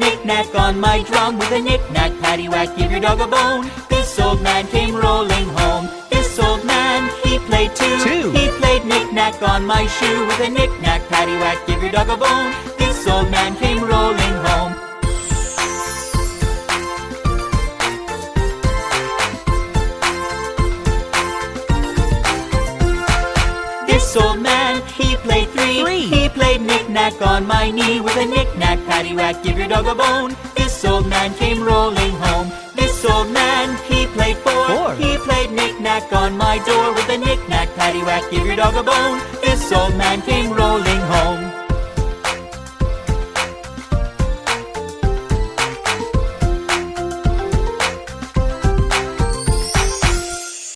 knick-knack on my drum with a knick-knack, paddywhack, give your dog a bone. This old man came rolling home. This old man, he played two. Two. He played knick-knack on my shoe with a knick-knack, paddywhack, give your dog a bone. This old man came rolling home. This old man, he played three. Three. He played knick-knack on my knee with a knick-knack, paddywhack, give your dog a bone. This old man came rolling home. This old man, he played four. Four. He played knick-knack on my door with a knick-knack, paddywhack, give your dog a bone. This old man came rolling home.